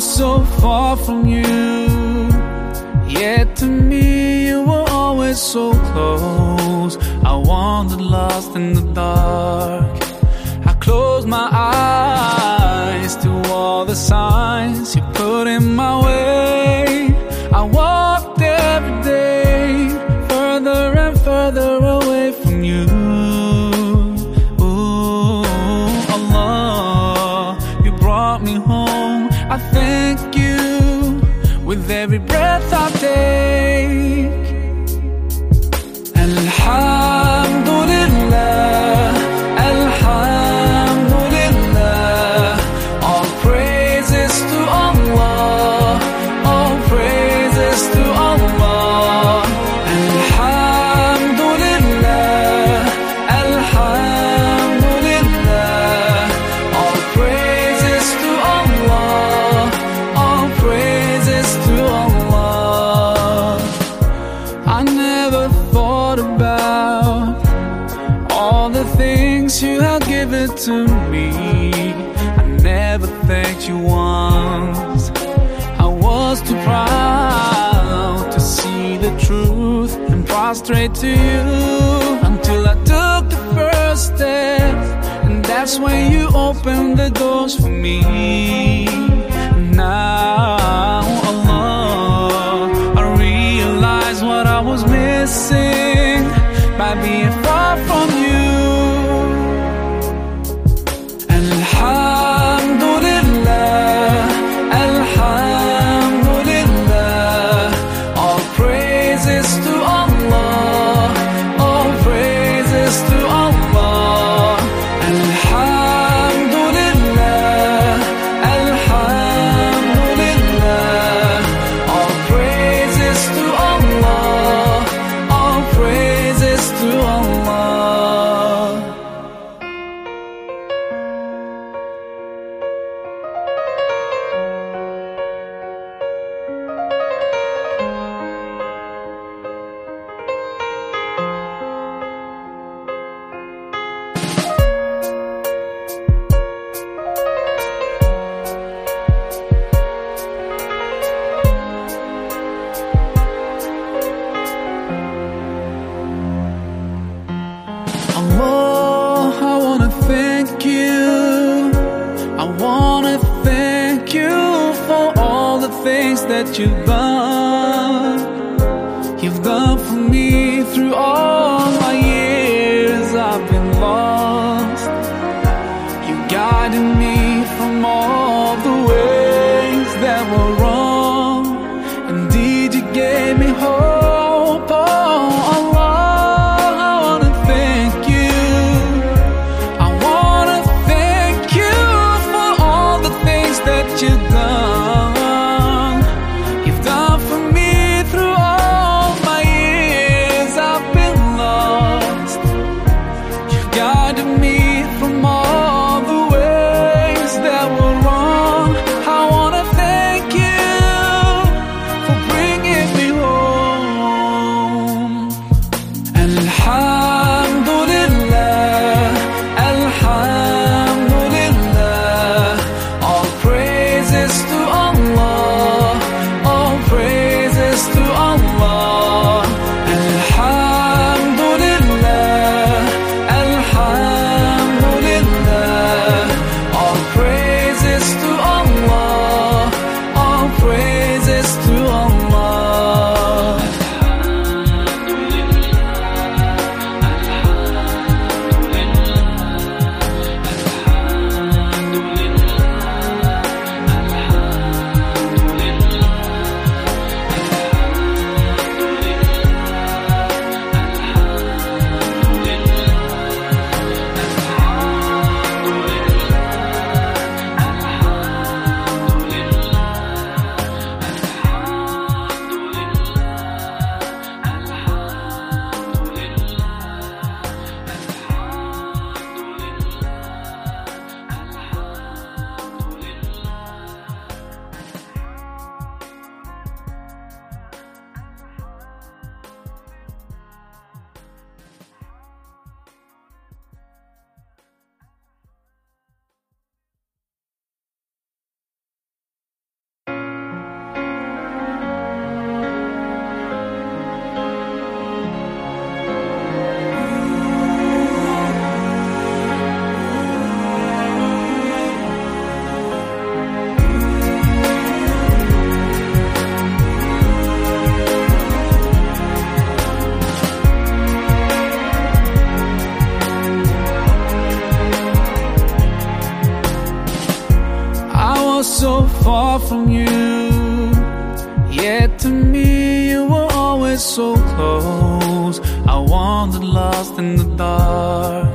far from you. Yet to me, you were always so close. I wandered lost in the dark. I closed my eyes to all the signs you put in my way. You give it to me. I never thanked you once. I was too proud to see the truth and prostrate to you until I took the first step. And that's when you opened the doors for me. Now, Allah, I realize what I was missing by being Allah, I wanna thank you. I wanna thank you for all the things that you've done. You've done for me through all my years I've been lost. You guided me from all the ways that were wrong. part of me. So far from you. Yet to me, you were always so close. I wandered lost in the dark.